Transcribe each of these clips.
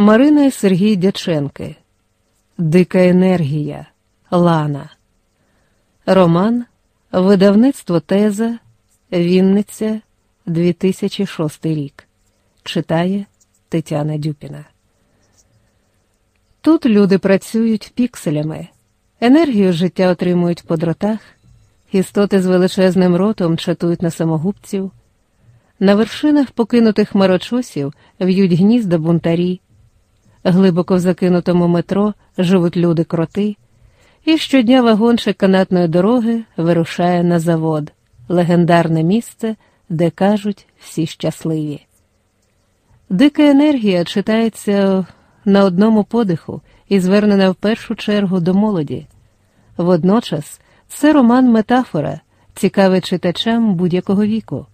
Марина і Сергій Дяченки. Дика енергія. Лана. Роман. Видавництво Теза. Вінниця. 2006 рік. Читає Тетяна Дюпіна. Тут люди працюють пікселями, енергію життя отримують по дротах, істоти з величезним ротом чатують на самогубців, на вершинах покинутих хмарочосів в'ють гнізда бунтарі, глибоко в закинутому метро живуть люди кроти, і щодня вагончик канатної дороги вирушає на завод, легендарне місце, де кажуть всі щасливі. Дика енергія читається на одному подиху і звернена в першу чергу до молоді. Водночас це роман метафора, цікавий читачам будь-якого віку.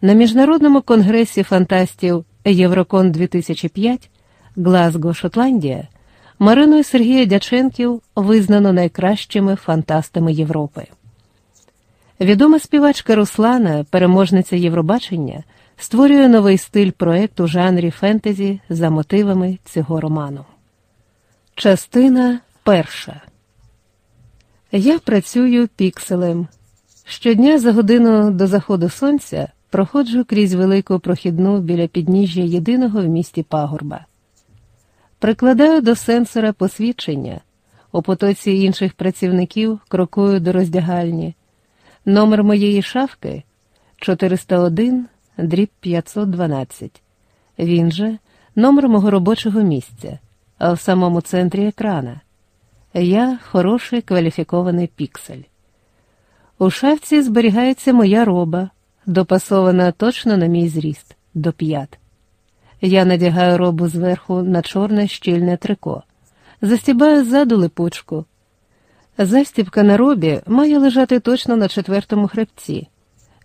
На міжнародному конгресі фантастів Єврокон 2005 Глазго, Шотландія, Марину і Сергія Дяченків визнано найкращими фантастами Європи. Відома співачка Руслана, переможниця Євробачення, створює новий стиль проекту у жанрі фентезі за мотивами цього роману. Частина перша. Я працюю пікселем. Щодня за годину до заходу сонця проходжу крізь велику прохідну біля підніжжя єдиного в місті пагорба. Прикладаю до сенсора посвідчення. У потоці інших працівників крокую до роздягальні. Номер моєї шафки 401 дріб 512. Він же номер мого робочого місця, а в самому центрі екрана. Я хороший кваліфікований піксель. У шафці зберігається моя роба, допасована точно на мій зріст до п'ят. Я надягаю робу зверху на чорне щільне трико, застібаю ззаду липучку. Застібка на робі має лежати точно на четвертому хребці.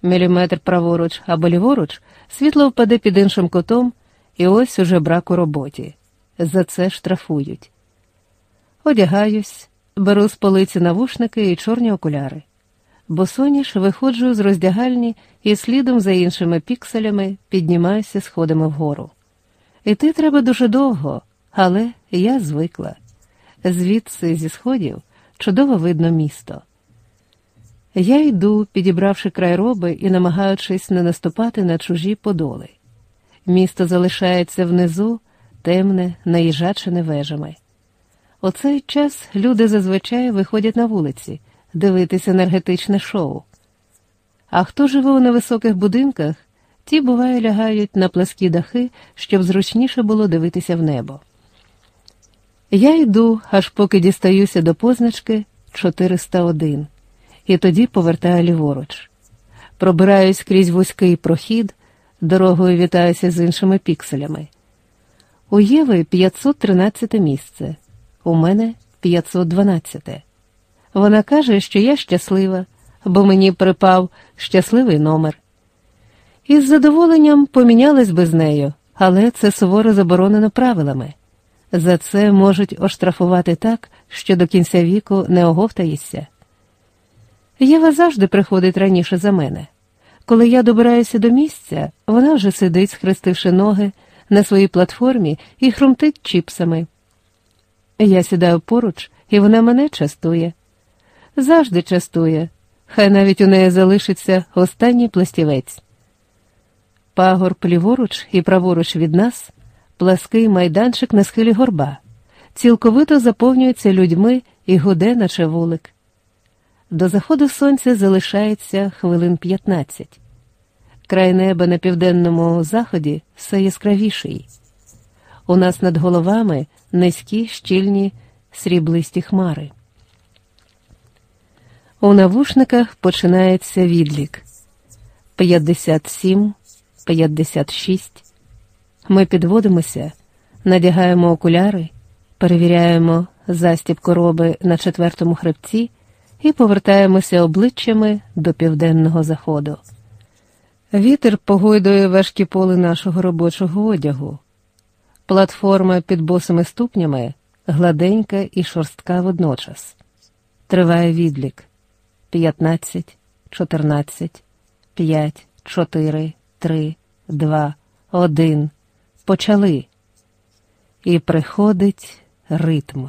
Міліметр праворуч або ліворуч світло впаде під іншим кутом, і ось уже брак у роботі. За це штрафують. Одягаюсь, беру з полиці навушники і чорні окуляри. Босоніж виходжу з роздягальні і слідом за іншими пікселями піднімаюся сходами вгору. Іти треба дуже довго, але я звикла. Звідси, зі сходів, чудово видно місто. Я йду, підібравши край роби і намагаючись не наступати на чужі подоли. Місто залишається внизу, темне, наїжачене вежами. У цей час люди зазвичай виходять на вулиці дивитися енергетичне шоу. А хто живе у невисоких будинках, ті, буває, лягають на пласкі дахи, щоб зручніше було дивитися в небо. Я йду, аж поки дістаюся до позначки 401 і тоді повертаю ліворуч. Пробираюсь крізь вузький прохід, дорогою вітаюся з іншими пікселями. У Єви 513 місце, у мене 512. Вона каже, що я щаслива, бо мені припав щасливий номер. Із задоволенням помінялись би з нею, але це суворо заборонено правилами. За це можуть оштрафувати так, що до кінця віку не оговтаєшся. Єва завжди приходить раніше за мене. Коли я добираюся до місця, вона вже сидить, схрестивши ноги на своїй платформі і хрумтить чіпсами. Я сідаю поруч, і вона мене частує. Завжди частує, хай навіть у неї залишиться останній пластівець. Пагор ліворуч і праворуч від нас, плаский майданчик на схилі горба, цілковито заповнюється людьми і гуде, наче вулик. До заходу сонця залишається хвилин 15. Край неба на південному заході все яскравіший. У нас над головами низькі щільні сріблисті хмари. У навушниках починається відлік 57, 56. Ми підводимося, надягаємо окуляри, перевіряємо застіб роби на четвертому хребці і повертаємося обличчями до південного заходу. Вітер погойдує важкі поли нашого робочого одягу. Платформа під босими ступнями гладенька і шорстка водночас. Триває відлік 15, 14, 5, 4, 3, 2, 1. Почали. і приходить ритм.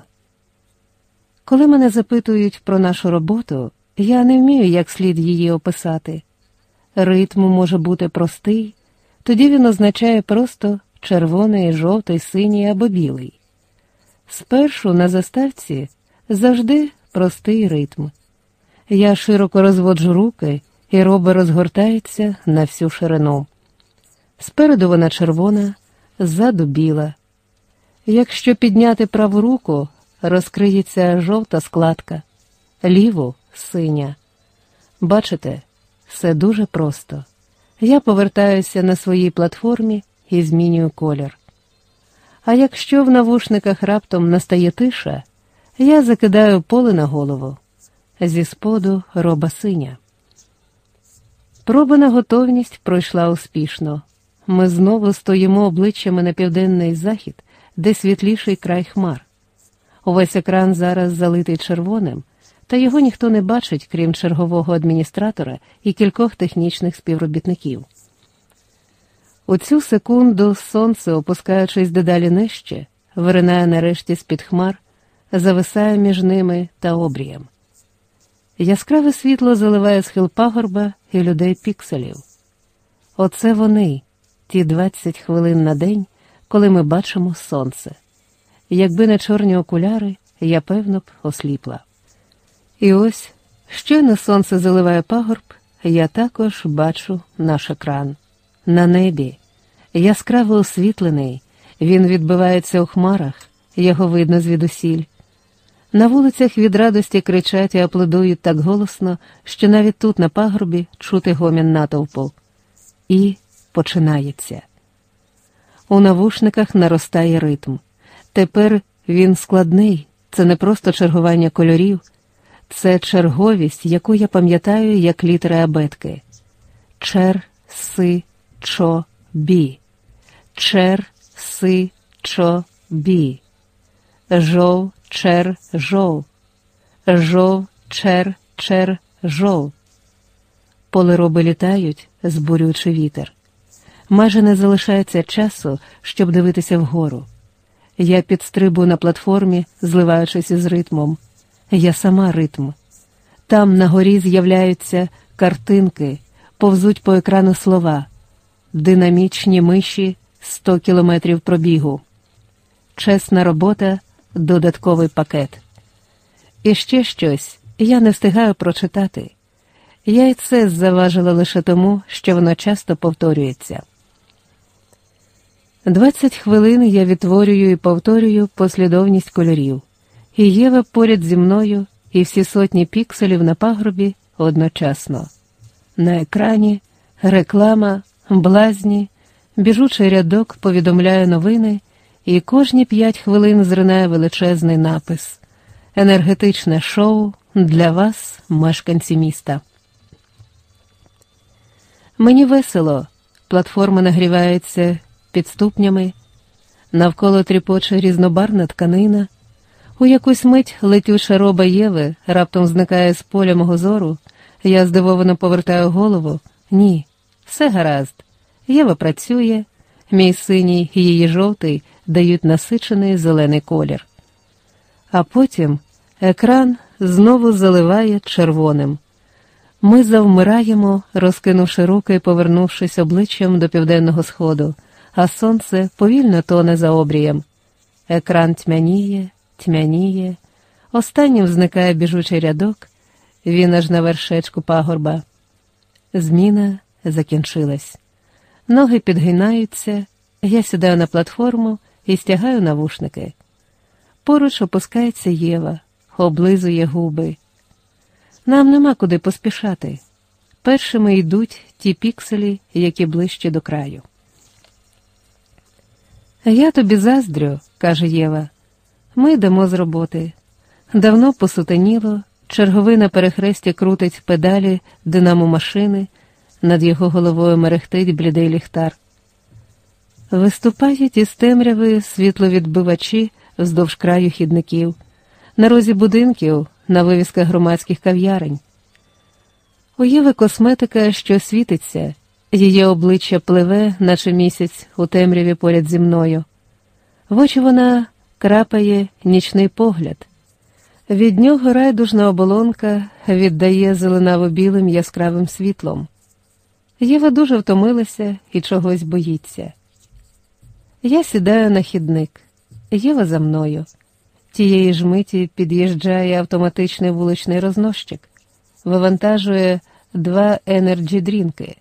Коли мене запитують про нашу роботу, я не вмію як слід її описати. Ритм може бути простий, тоді він означає просто червоний, жовтий, синій або білий. Спершу на заставці завжди простий ритм. Я широко розводжу руки, і роба розгортається на всю ширину. Спереду вона червона, ззаду біла. Якщо підняти праву руку, розкриється жовта складка, ліву синя. Бачите, все дуже просто. Я повертаюся на своїй платформі і змінюю колір. А якщо в навушниках раптом настає тиша, я закидаю поле на голову. Зі споду роба синя. Проба на готовність пройшла успішно. Ми знову стоїмо обличчями на південний захід, де світліший край хмар. Увесь екран зараз залитий червоним, та його ніхто не бачить, крім чергового адміністратора і кількох технічних співробітників. У цю секунду сонце, опускаючись дедалі нижче, виринає нарешті з-під хмар, зависає між ними та обрієм. Яскраве світло заливає схил пагорба і людей пікселів. Оце вони, ті 20 хвилин на день, коли ми бачимо сонце. Якби не чорні окуляри, я певно б осліпла. І ось, щойно сонце заливає пагорб, я також бачу наш екран. На небі, яскраво освітлений, він відбивається у хмарах, його видно звідусіль. На вулицях від радості кричать і аплодують так голосно, що навіть тут, на пагорбі, чути гомін натовпу. І починається. У навушниках наростає ритм. Тепер він складний, це не просто чергування кольорів, це черговість, яку я пам'ятаю як літери абетки. Чер, си, чо, бі. Чер, си, чо, бі. Жов, чер, жов. Жов, чер, чер, жов. Полироби літають, збурюючи вітер. Майже не залишається часу, щоб дивитися вгору. Я підстрибую на платформі, зливаючись із ритмом. Я сама ритм. Там на горі з'являються картинки, повзуть по екрану слова, динамічні миші 100 кілометрів пробігу. Чесна робота, додатковий пакет. І ще щось я не встигаю прочитати. Я й це заважила лише тому, що воно часто повторюється. Двадцять хвилин я відтворюю і повторюю послідовність кольорів, і Єва поряд зі мною, і всі сотні пікселів на пагробі одночасно. На екрані реклама, блазні, біжучий рядок повідомляє новини, і кожні п'ять хвилин зринає величезний напис Енергетичне шоу для вас, мешканці міста. Мені весело, платформа нагрівається під ступнями, навколо тріпоче різнобарна тканина, у якусь мить летюча роба Єви раптом зникає з поля мого зору. Я здивовано повертаю голову. Ні, все гаразд. Єва працює, мій синій і її жовтий дають насичений зелений колір. А потім екран знову заливає червоним. Ми завмираємо, розкинувши руки і повернувшись обличчям до південного сходу а сонце повільно тоне за обрієм. Екран тьмяніє, тьмяніє, останнім зникає біжучий рядок, він аж на вершечку пагорба. Зміна закінчилась. Ноги підгинаються, я сідаю на платформу і стягаю навушники. Поруч опускається Єва, облизує губи. Нам нема куди поспішати. Першими йдуть ті пікселі, які ближче до краю. Я тобі заздрю, каже Єва. Ми йдемо з роботи. Давно посутеніло, черговий на перехресті крутить педалі динамо машини, над його головою мерехтить блідий ліхтар. Виступають із темряви світловідбивачі вздовж краю хідників, на розі будинків, на вивісках громадських кав'ярень. У Єви косметика, що світиться, Її обличчя пливе, наче місяць, у темряві поряд зі мною. В очі вона крапає нічний погляд. Від нього райдужна оболонка віддає зеленаво білим яскравим світлом. Єва дуже втомилася і чогось боїться. Я сідаю на хідник, Єва за мною. Тієї ж миті під'їжджає автоматичний вуличний рознощик, вивантажує два енерджі-дрінки.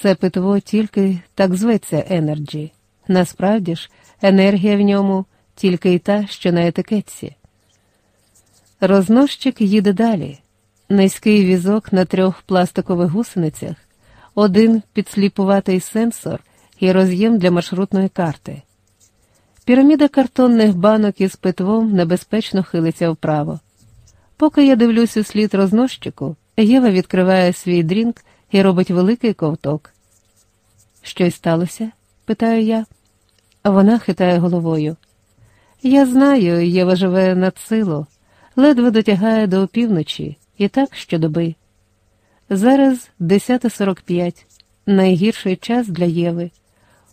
Це питво тільки так зветься енерджі. Насправді ж, енергія в ньому тільки й та, що на етикетці. Рознощик їде далі. Низький візок на трьох пластикових гусеницях, один підсліпуватий сенсор і роз'єм для маршрутної карти. Піраміда картонних банок із питвом небезпечно хилиться вправо. Поки я дивлюсь услід рознощику, Єва відкриває свій дрінк і робить великий ковток. Щось сталося? питаю я. Вона хитає головою. Я знаю, Єва живе над силу, ледве дотягає до опівночі, і так щодоби. Зараз 10.45, найгірший час для Єви.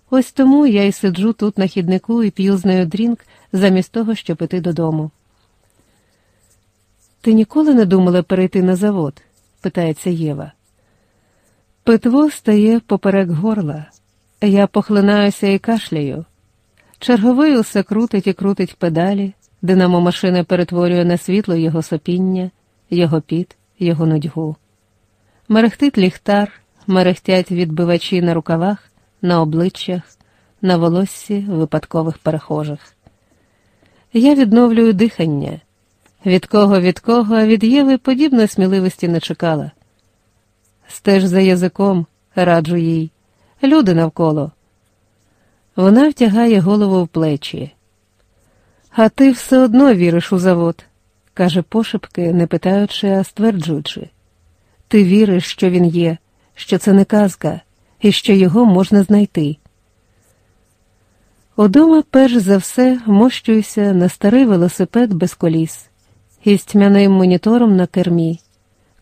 Ось тому я й сиджу тут на хіднику і п'ю з нею дрінк, замість того, щоб іти додому. Ти ніколи не думала перейти на завод? питається Єва. Питво стає поперек горла. Я похлинаюся і кашляю. Черговий усе крутить і крутить педалі, динамо машина перетворює на світло його сопіння, його піт, його нудьгу. Мерехтить ліхтар, мерехтять відбивачі на рукавах, на обличчях, на волоссі випадкових перехожих. Я відновлюю дихання. Від кого, від кого, а від Єви подібної сміливості не чекала. Стеж за язиком, раджу їй, люди навколо. Вона втягає голову в плечі. А ти все одно віриш у завод, каже пошепки, не питаючи, а стверджуючи. Ти віриш, що він є, що це не казка, і що його можна знайти. Удома, перш за все, мощуюся на старий велосипед без коліс із тьмяним монітором на кермі,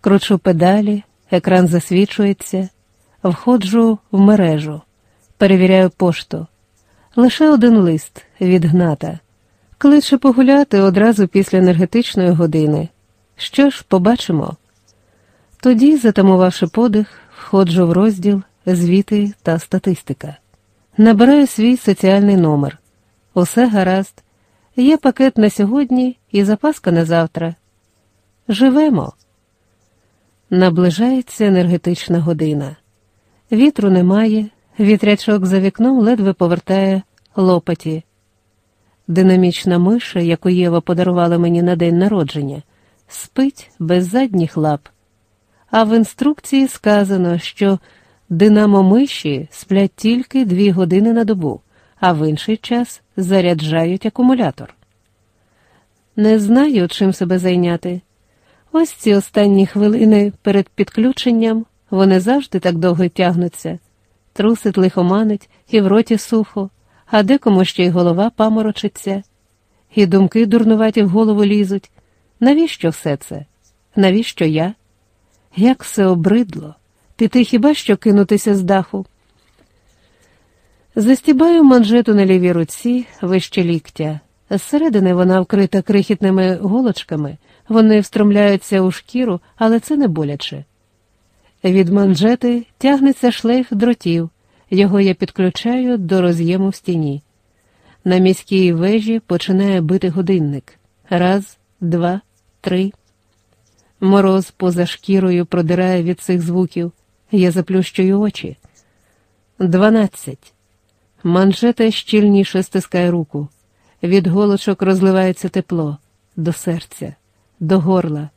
кручу педалі, екран засвічується, входжу в мережу, перевіряю пошту. Лише один лист від гната. Кличе погуляти одразу після енергетичної години. Що ж, побачимо. Тоді, затамувавши подих, входжу в розділ звіти та статистика. Набираю свій соціальний номер. Усе гаразд. Є пакет на сьогодні і запаска на завтра. Живемо. Наближається енергетична година. Вітру немає, вітрячок за вікном ледве повертає лопаті. Динамічна миша, яку Єва подарувала мені на день народження, спить без задніх лап. А в інструкції сказано, що динамо миші сплять тільки дві години на добу, а в інший час заряджають акумулятор. Не знаю, чим себе зайняти. Ось ці останні хвилини перед підключенням вони завжди так довго тягнуться, трусить лихоманить і в роті сухо, а декому ще й голова паморочиться, і думки дурнуваті в голову лізуть. Навіщо все це? Навіщо я? Як все обридло, піти хіба що кинутися з даху? Застібаю манжету на лівій руці вище ліктя. Зсередини вона вкрита крихітними голочками, вони встромляються у шкіру, але це не боляче. Від манжети тягнеться шлейф дротів, його я підключаю до роз'єму в стіні. На міській вежі починає бити годинник. Раз, два, три. Мороз поза шкірою продирає від цих звуків. Я заплющую очі. Дванадцять. Манжета щільніше стискає руку. Від голочок розливається тепло до серця, до горла.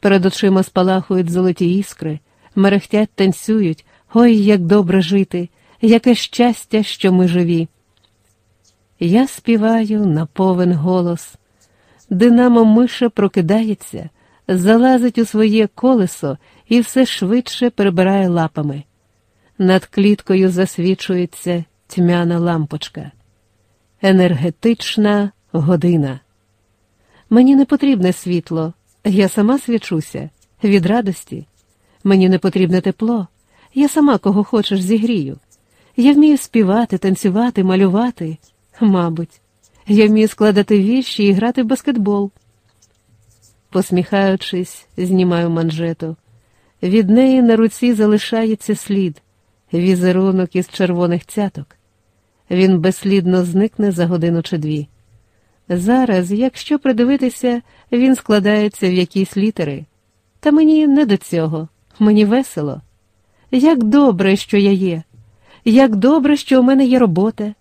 Перед очима спалахують золоті іскри, мерехтять, танцюють. Ой, як добре жити, яке щастя, що ми живі. Я співаю на повен голос. Динамо миша прокидається, залазить у своє колесо і все швидше перебирає лапами. Над кліткою засвічується тьмяна лампочка. Енергетична година. Мені не потрібне світло, я сама свічуся від радості. Мені не потрібне тепло, я сама кого хочеш зігрію. Я вмію співати, танцювати, малювати, Мабуть, я вмію складати віші і грати в баскетбол. Посміхаючись, знімаю манжету. Від неї на руці залишається слід, візерунок із червоних цяток. Він безслідно зникне за годину чи дві. Зараз, якщо придивитися, він складається в якісь літери. Та мені не до цього, мені весело. Як добре, що я є, як добре, що у мене є робота.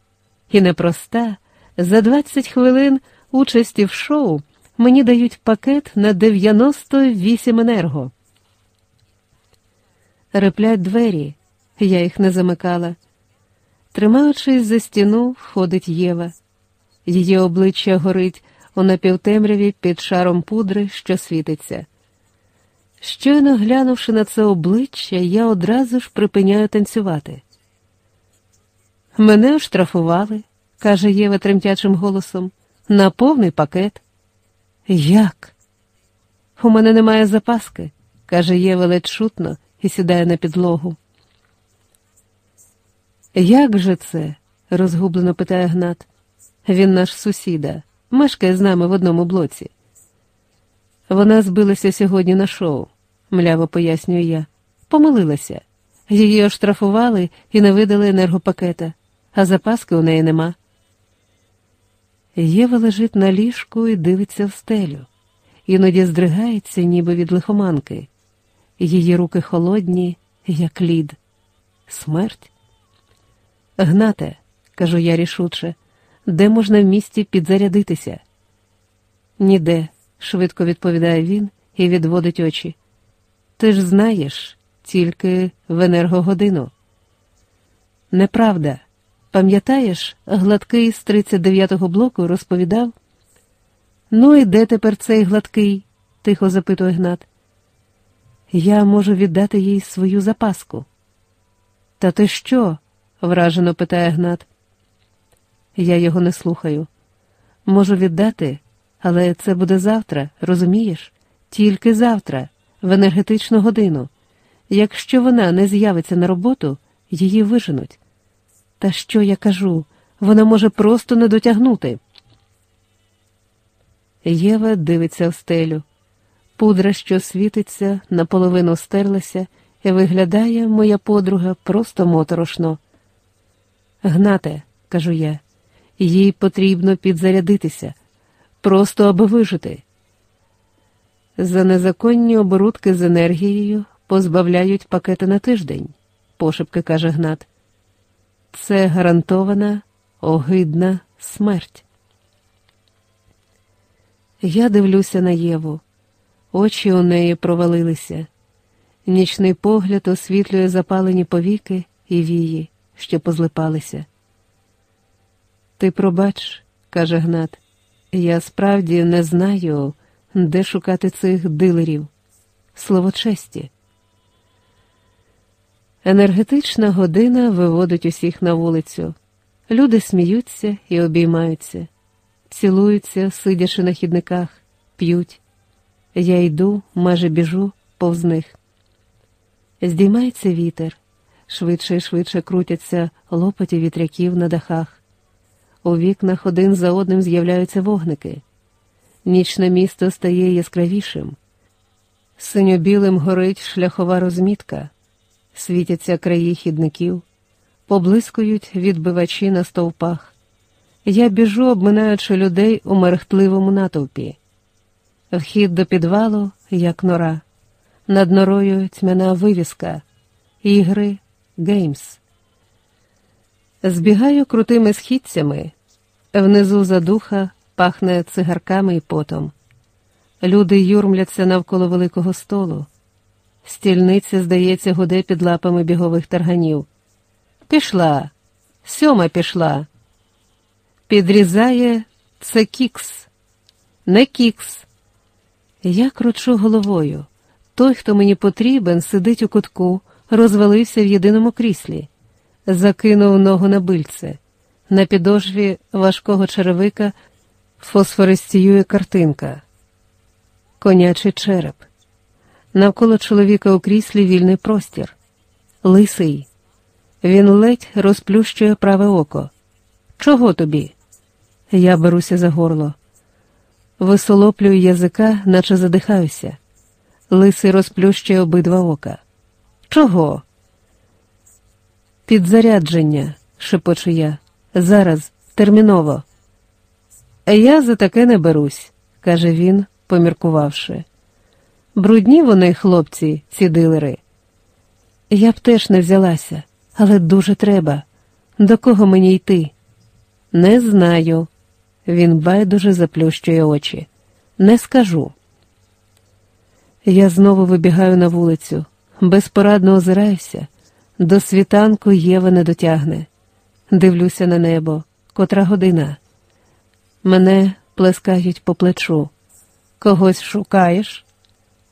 І непроста, за 20 хвилин участі в шоу мені дають пакет на 98 енерго. Реплять двері, я їх не замикала. Тримаючись за стіну, входить Єва. Її обличчя горить у напівтемряві під шаром пудри, що світиться. Щойно глянувши на це обличчя, я одразу ж припиняю танцювати. Мене оштрафували, каже Єва тремтячим голосом, на повний пакет. Як? У мене немає запаски, каже Єва ледь шутно і сідає на підлогу. Як же це? розгублено питає Гнат. Він наш сусіда, мешкає з нами в одному блоці. Вона збилася сьогодні на шоу, мляво пояснюю я. Помилилася. Її оштрафували і не видали енергопакета, а запаски у неї нема. Єва лежить на ліжку і дивиться в стелю, іноді здригається, ніби від лихоманки. Її руки холодні, як лід. Смерть. Гнате, кажу я рішуче, де можна в місті підзарядитися? Ніде, швидко відповідає він і відводить очі. Ти ж знаєш, тільки в енергогодину. Неправда. Пам'ятаєш, гладкий з 39-го блоку розповідав? Ну і де тепер цей гладкий? тихо запитує Гнат. Я можу віддати їй свою запаску. Та ти що? вражено питає Гнат. Я його не слухаю. Можу віддати, але це буде завтра, розумієш? Тільки завтра, в енергетичну годину. Якщо вона не з'явиться на роботу, її виженуть. Та що я кажу? Вона може просто не дотягнути. Єва дивиться в стелю. Пудра, що світиться, наполовину стерлася, і виглядає моя подруга просто моторошно. Гнате, кажу я, їй потрібно підзарядитися, просто аби вижити. За незаконні оборудки з енергією позбавляють пакети на тиждень, пошепки каже Гнат. Це гарантована, огидна смерть. Я дивлюся на Єву, очі у неї провалилися. Нічний погляд освітлює запалені повіки і вії, що позлипалися. Ти пробач, каже Гнат, я справді не знаю, де шукати цих дилерів. Слово честі. Енергетична година виводить усіх на вулицю. Люди сміються і обіймаються, цілуються, сидячи на хідниках, п'ють. Я йду, майже біжу повз них. Здіймається вітер, швидше і швидше крутяться лопаті вітряків на дахах. У вікнах один за одним з'являються вогники. Нічне місто стає яскравішим. Синьо-білим горить шляхова розмітка світяться краї хідників, поблискують відбивачі на стовпах. Я біжу, обминаючи людей у мерехтливому натовпі. Вхід до підвалу, як нора, над норою тьмяна вивіска, ігри, геймс. Збігаю крутими східцями, внизу задуха пахне цигарками і потом. Люди юрмляться навколо великого столу. Стільниця, здається, гуде під лапами бігових тарганів. Пішла, сьома пішла. Підрізає це кікс, не кікс. Я кручу головою. Той, хто мені потрібен, сидить у кутку, розвалився в єдиному кріслі, закинув ногу на бильце. На підошві важкого черевика фосфористіює картинка, конячий череп. Навколо чоловіка у кріслі вільний простір. Лисий. Він ледь розплющує праве око. Чого тобі? Я беруся за горло. Висолоплюю язика, наче задихаюся. Лисий розплющує обидва ока. Чого? Підзарядження, шепочу я. Зараз, терміново. Я за таке не берусь, каже він, поміркувавши. Брудні вони, хлопці, ці дилери. Я б теж не взялася, але дуже треба. До кого мені йти? Не знаю. Він байдуже заплющує очі. Не скажу. Я знову вибігаю на вулицю, безпорадно озираюся. До світанку Єва не дотягне. Дивлюся на небо, котра година. Мене плескають по плечу. Когось шукаєш?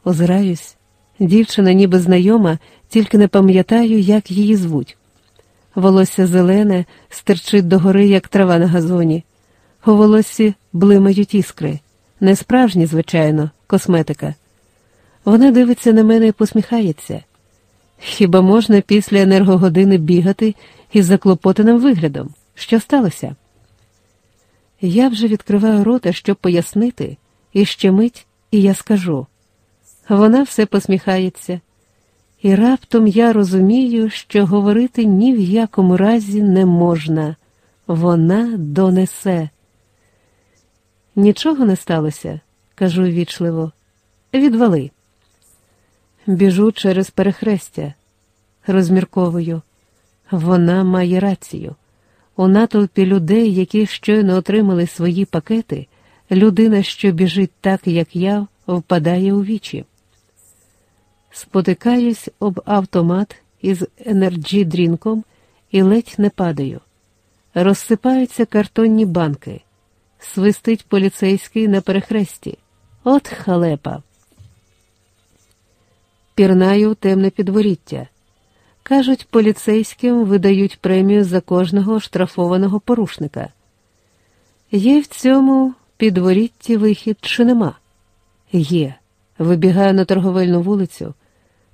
Озираюсь. Дівчина ніби знайома, тільки не пам'ятаю, як її звуть. Волосся зелене, стирчить догори, як трава на газоні. У волоссі блимають іскри. Не справжні, звичайно, косметика. Вона дивиться на мене і посміхається. Хіба можна після енергогодини бігати із заклопотаним виглядом? Що сталося? Я вже відкриваю рота, щоб пояснити, і ще мить, і я скажу. Вона все посміхається, і раптом я розумію, що говорити ні в якому разі не можна. Вона донесе. Нічого не сталося, кажу ввічливо. Відвали. Біжу через перехрестя, розмірковую. Вона має рацію. У натовпі людей, які щойно отримали свої пакети, людина, що біжить так, як я, впадає у вічі. Спотикаюсь об автомат із енерджі-дрінком і ледь не падаю. Розсипаються картонні банки, свистить поліцейський на перехресті. От халепа. Пірнаю темне підворіття. Кажуть, поліцейським видають премію за кожного штрафованого порушника. Є в цьому підворітті вихід чи нема? Є. Вибігаю на торговельну вулицю.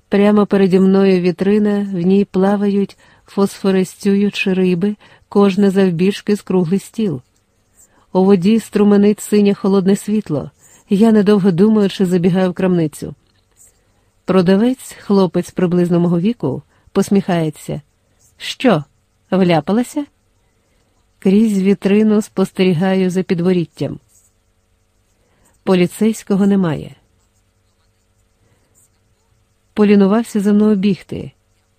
Прямо переді мною вітрина, в ній плавають, фосфорестюючи риби, кожне завбільшки з круглий стіл. У воді струменить синє холодне світло. Я, недовго думаючи, забігаю в крамницю. Продавець, хлопець приблизно мого віку, посміхається. Що, вляпалася? Крізь вітрину спостерігаю за підворіттям. Поліцейського немає. Полінувався за мною бігти,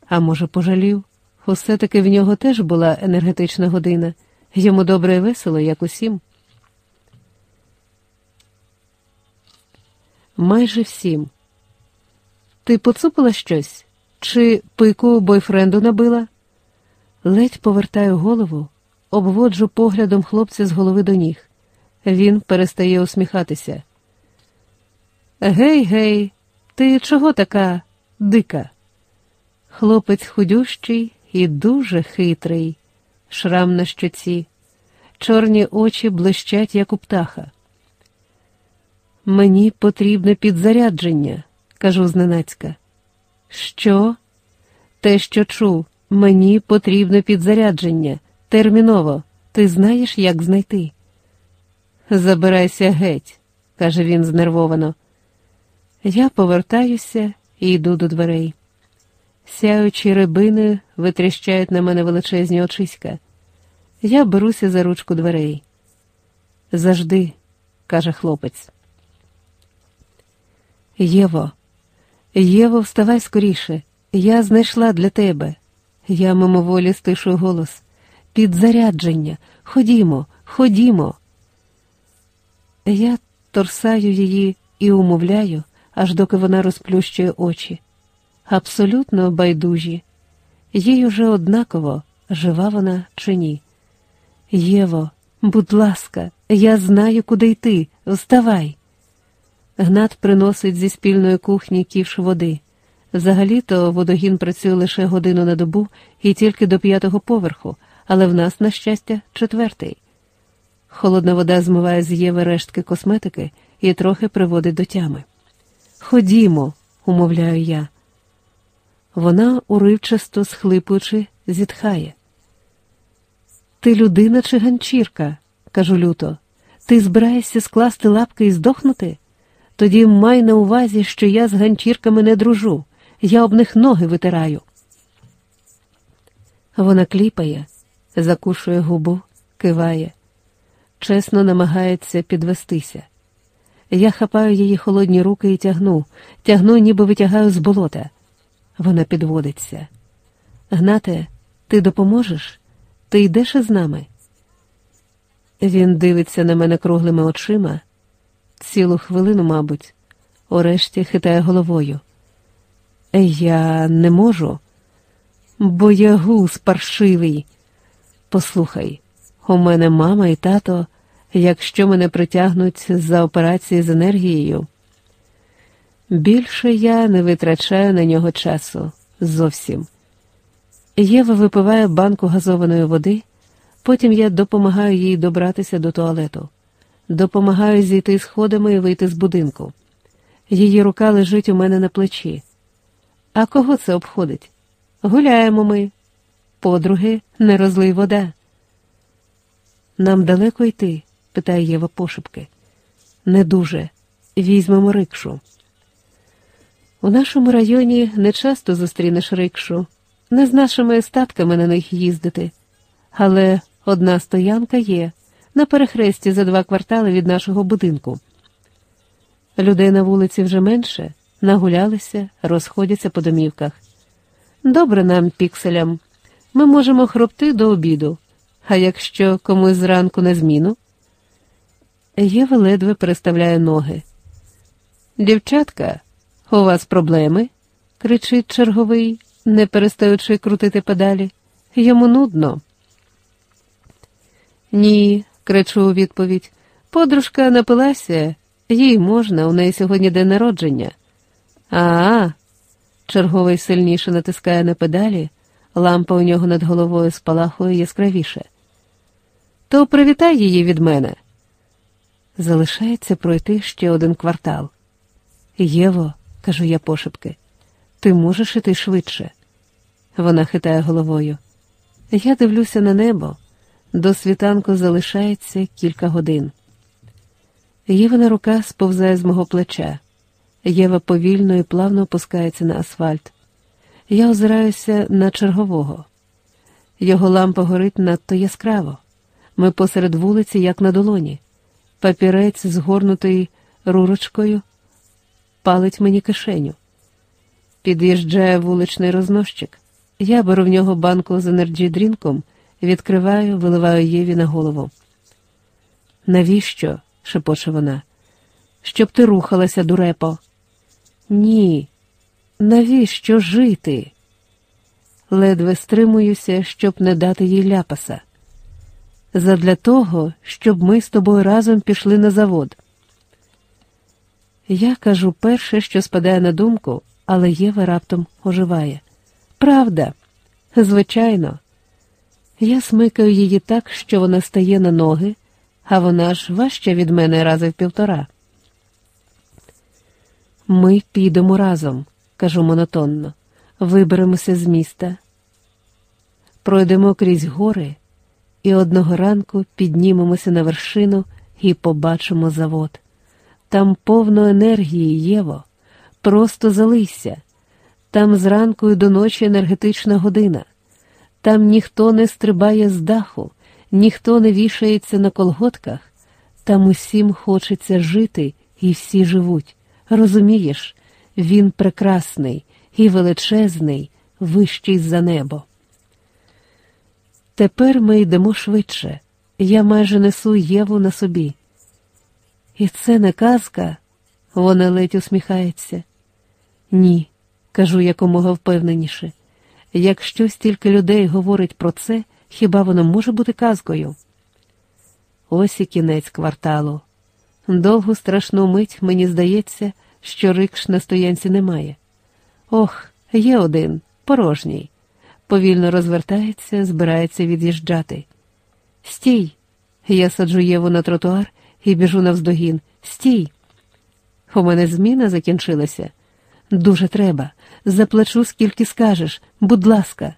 а може, пожалів. Усе таки в нього теж була енергетична година, йому добре і весело, як усім. Майже всім. Ти поцупила щось? Чи пику бойфренду набила? Ледь повертаю голову, обводжу поглядом хлопця з голови до ніг. Він перестає усміхатися. Гей, гей, ти чого така дика? Хлопець худющий і дуже хитрий, шрам на щоці, чорні очі блищать, як у птаха. Мені потрібне підзарядження кажу зненацька. Що? Те, що чув, мені потрібно підзарядження. Терміново. Ти знаєш, як знайти? Забирайся геть, каже він знервовано. Я повертаюся і йду до дверей. Сяючі рибини витріщають на мене величезні очиська. Я беруся за ручку дверей. Завжди, каже хлопець. Єво, Єво, вставай скоріше, я знайшла для тебе. Я мимоволі стишу голос. Підзарядження. Ходімо, ходімо. Я торсаю її і умовляю, аж доки вона розплющує очі. Абсолютно байдужі. Їй уже однаково, жива вона чи ні. Єво, будь ласка, я знаю, куди йти. Вставай. Гнат приносить зі спільної кухні ківш води. Взагалі-то водогін працює лише годину на добу і тільки до п'ятого поверху, але в нас, на щастя, четвертий. Холодна вода змиває з Єви рештки косметики і трохи приводить до тями. Ходімо, умовляю я. Вона, уривчасто схлипуючи, зітхає. Ти людина чи ганчірка? кажу люто, ти збираєшся скласти лапки і здохнути? Тоді май на увазі, що я з ганчірками не дружу, я об них ноги витираю. Вона кліпає, закушує губу, киває, чесно намагається підвестися. Я хапаю її холодні руки і тягну, тягну, ніби витягаю з болота. Вона підводиться. Гнате, ти допоможеш? Ти йдеш із нами? Він дивиться на мене круглими очима, цілу хвилину, мабуть, урешті хитає головою. Я не можу, бо я гус паршивий. Послухай, у мене мама і тато, якщо мене притягнуть за операції з енергією. Більше я не витрачаю на нього часу зовсім. Єва випиває банку газованої води, потім я допомагаю їй добратися до туалету, допомагаю зійти сходами і вийти з будинку. Її рука лежить у мене на плечі. А кого це обходить? Гуляємо ми. Подруги, не розлий вода. Нам далеко йти? питає Єва пошепки. Не дуже. Візьмемо рикшу. У нашому районі не часто зустрінеш рикшу, не з нашими статками на них їздити, але одна стоянка є на перехресті за два квартали від нашого будинку. Людей на вулиці вже менше, нагулялися, розходяться по домівках. Добре нам, пікселям, ми можемо хропти до обіду, а якщо комусь зранку на зміну. Єва ледве переставляє ноги. Дівчатка, у вас проблеми? кричить черговий, не перестаючи крутити педалі. Йому нудно. Ні, кричу у відповідь. Подружка напилася, їй можна, у неї сьогодні день народження. А, черговий сильніше натискає на педалі, лампа у нього над головою спалахує яскравіше. То привітай її від мене. Залишається пройти ще один квартал. Єво, кажу я пошепки, ти можеш іти швидше. Вона хитає головою. Я дивлюся на небо. До світанку залишається кілька годин. Євина рука сповзає з мого плеча. Єва повільно і плавно опускається на асфальт. Я озираюся на чергового. Його лампа горить надто яскраво. Ми посеред вулиці, як на долоні. Папірець, згорнутий рурочкою, палить мені кишеню. Під'їжджає вуличний рознощик. Я беру в нього банку з енерджі-дрінком, відкриваю, виливаю Єві на голову. Навіщо? шепоче вона. Щоб ти рухалася, дурепо. Ні, навіщо жити? Ледве стримуюся, щоб не дати їй ляпаса. Задля того, щоб ми з тобою разом пішли на завод. Я кажу перше, що спадає на думку, але Єва раптом оживає. Правда, звичайно. Я смикаю її так, що вона стає на ноги, а вона ж важча від мене рази в півтора. Ми підемо разом, кажу монотонно, виберемося з міста, пройдемо крізь гори і одного ранку піднімемося на вершину і побачимо завод. Там повно енергії, Єво, просто залися. Там зранку і до ночі енергетична година. Там ніхто не стрибає з даху, ніхто не вішається на колготках. Там усім хочеться жити, і всі живуть. Розумієш, він прекрасний і величезний, вищий за небо. Тепер ми йдемо швидше. Я майже несу Єву на собі. І це не казка, вона ледь усміхається. Ні, кажу якомога впевненіше. Якщо стільки людей говорить про це, хіба воно може бути казкою? Ось і кінець кварталу. Довгу страшну мить мені здається, що рикш на стоянці немає. Ох, є один, порожній. Повільно розвертається, збирається від'їжджати. Стій! Я саджу Єву на тротуар і біжу навздогін. Стій! У мене зміна закінчилася. Дуже треба. Заплачу, скільки скажеш, будь ласка.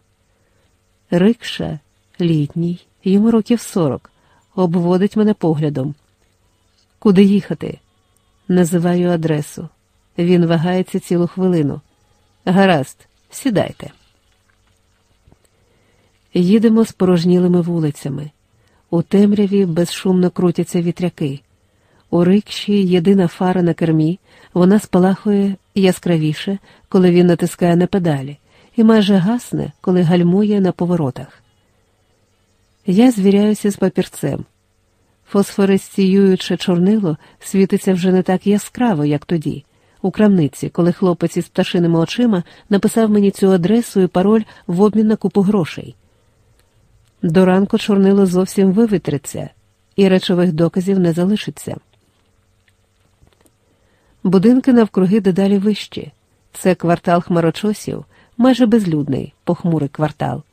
Рикша літній, йому років сорок, обводить мене поглядом. Куди їхати? Називаю адресу. Він вагається цілу хвилину. Гаразд, сідайте. Їдемо спорожнілими вулицями. У темряві безшумно крутяться вітряки. У рикші єдина фара на кермі, вона спалахує яскравіше, коли він натискає на педалі, і майже гасне, коли гальмує на поворотах. Я звіряюся з папірцем. Фосфоресціююче чорнило світиться вже не так яскраво, як тоді, у крамниці, коли хлопець із пташиними очима написав мені цю адресу і пароль в обмін на купу грошей. До ранку чорнило зовсім вивітриться, і речових доказів не залишиться. Будинки навкруги дедалі вищі. Це квартал хмарочосів, майже безлюдний, похмурий квартал.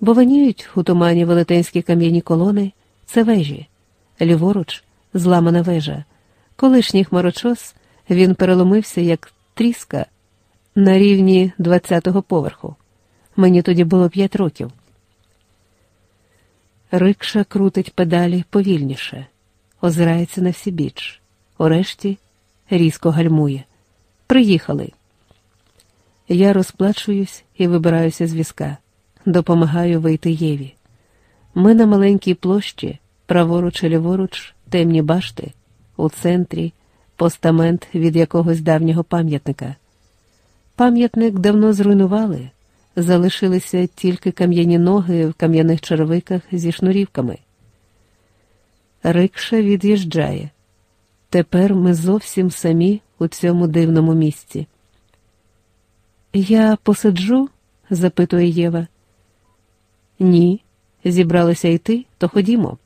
Бо ваніють у тумані велетенські кам'яні колони, це вежі, ліворуч, зламана вежа. Колишній хмарочос він переломився, як тріска на рівні 20-го поверху. Мені тоді було п'ять років. Рикша крутить педалі повільніше, озирається на всі біч. Урешті різко гальмує. Приїхали. Я розплачуюсь і вибираюся з візка. Допомагаю вийти Єві. Ми на маленькій площі, праворуч і ліворуч, темні башти, у центрі постамент від якогось давнього пам'ятника. Пам'ятник давно зруйнували, залишилися тільки кам'яні ноги в кам'яних черевиках зі шнурівками. Рикша від'їжджає. Тепер ми зовсім самі у цьому дивному місці. Я посиджу? запитує Єва. Ні, зібралися йти, то ходімо.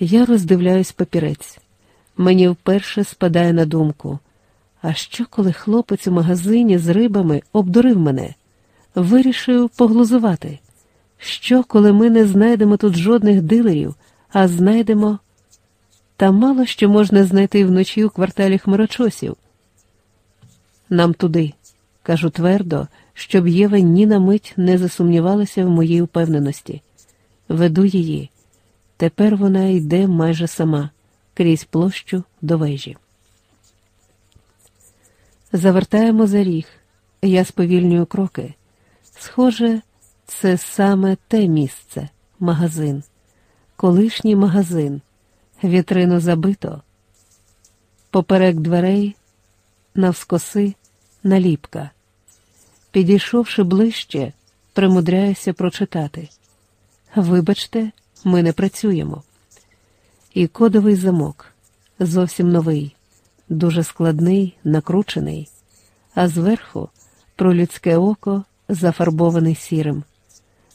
Я роздивляюсь папірець. Мені вперше спадає на думку. А що, коли хлопець у магазині з рибами обдурив мене, вирішив поглузувати? Що, коли ми не знайдемо тут жодних дилерів, а знайдемо та мало що можна знайти вночі у кварталі хмарочосів? Нам туди, кажу твердо, щоб Єва ні на мить не засумнівалася в моїй упевненості. Веду її. Тепер вона йде майже сама крізь площу до вежі. Завертаємо за ріг. Я сповільнюю кроки. Схоже, це саме те місце, магазин, колишній магазин, вітрину забито. Поперек дверей, навскоси, наліпка. Підійшовши ближче, примудряюся прочитати. Вибачте, ми не працюємо. І кодовий замок зовсім новий, дуже складний, накручений, а зверху про людське око зафарбований сірим,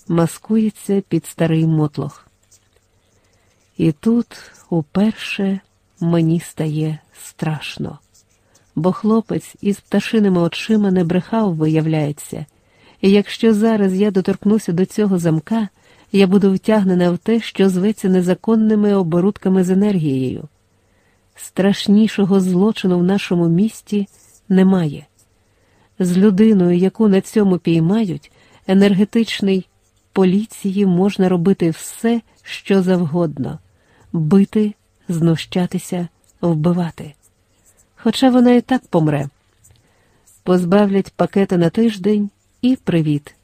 маскується під старий мотлох. І тут уперше мені стає страшно, бо хлопець із пташиними очима не брехав, виявляється, і якщо зараз я доторкнуся до цього замка я буду втягнена в те, що зветься незаконними оборудками з енергією. Страшнішого злочину в нашому місті немає. З людиною, яку на цьому піймають, енергетичний поліції можна робити все, що завгодно бити, знущатися, вбивати. Хоча вона і так помре. Позбавлять пакета на тиждень і привіт.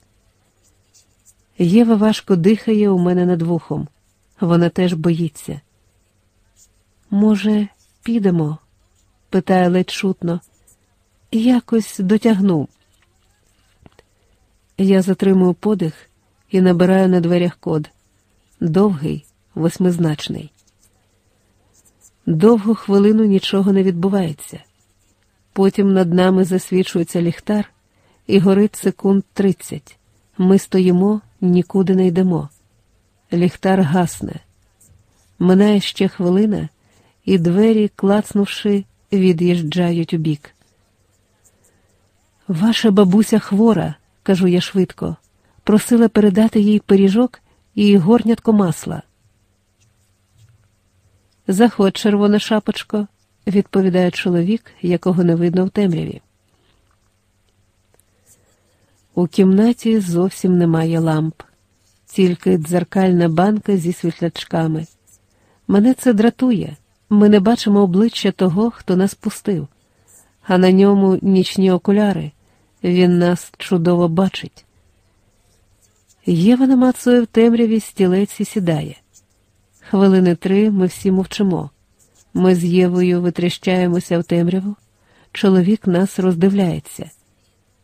Єва важко дихає у мене над вухом. Вона теж боїться. Може, підемо? питає ледь шутно. Якось дотягну. Я затримую подих і набираю на дверях код. Довгий, восьмизначний. Довгу хвилину нічого не відбувається. Потім над нами засвічується ліхтар і горить секунд тридцять. Ми стоїмо, нікуди не йдемо. Ліхтар гасне. Минає ще хвилина, і двері, клацнувши, від'їжджають у бік. Ваша бабуся хвора, кажу я швидко, просила передати їй пиріжок і горнятко масла. Заходь, червона шапочко, відповідає чоловік, якого не видно в темряві. У кімнаті зовсім немає ламп, тільки дзеркальна банка зі світлячками, Мене це дратує. Ми не бачимо обличчя того, хто нас пустив, а на ньому нічні окуляри. Він нас чудово бачить. Єва намацує в темряві стілець і сідає. Хвилини три ми всі мовчимо. Ми з Євою витріщаємося в темряву. Чоловік нас роздивляється.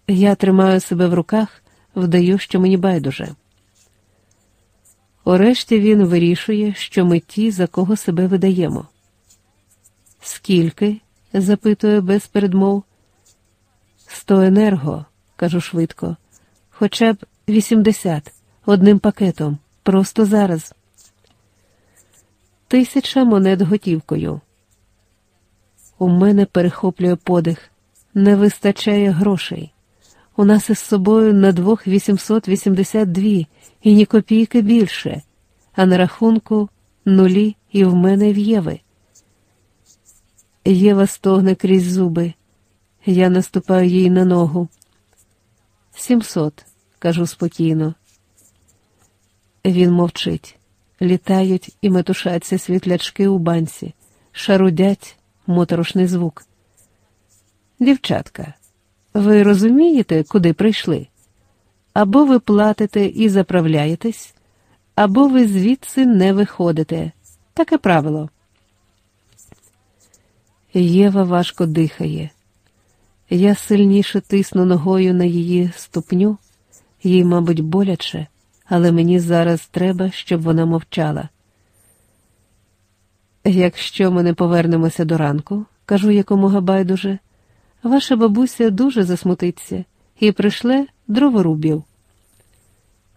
Я тримаю себе в руках, вдаю, що мені байдуже. Урешті він вирішує, що ми ті, за кого себе видаємо. Скільки? запитує без передмов. Сто енерго, кажу швидко, хоча б вісімдесят, одним пакетом, просто зараз. Тисяча монет готівкою. У мене перехоплює подих, не вистачає грошей. У нас із собою на двох 882 і ні копійки більше, а на рахунку нулі і в мене в Єви. Єва стогне крізь зуби. Я наступаю їй на ногу. Сімсот, кажу спокійно. Він мовчить. Літають і метушаться світлячки у банці, шарудять моторошний звук. Дівчатка, ви розумієте, куди прийшли? Або ви платите і заправляєтесь, або ви звідси не виходите. Таке правило. Єва важко дихає. Я сильніше тисну ногою на її ступню, їй, мабуть, боляче, але мені зараз треба, щоб вона мовчала. Якщо ми не повернемося до ранку, кажу якомога байдуже, ваша бабуся дуже засмутиться і пришле дроворубів.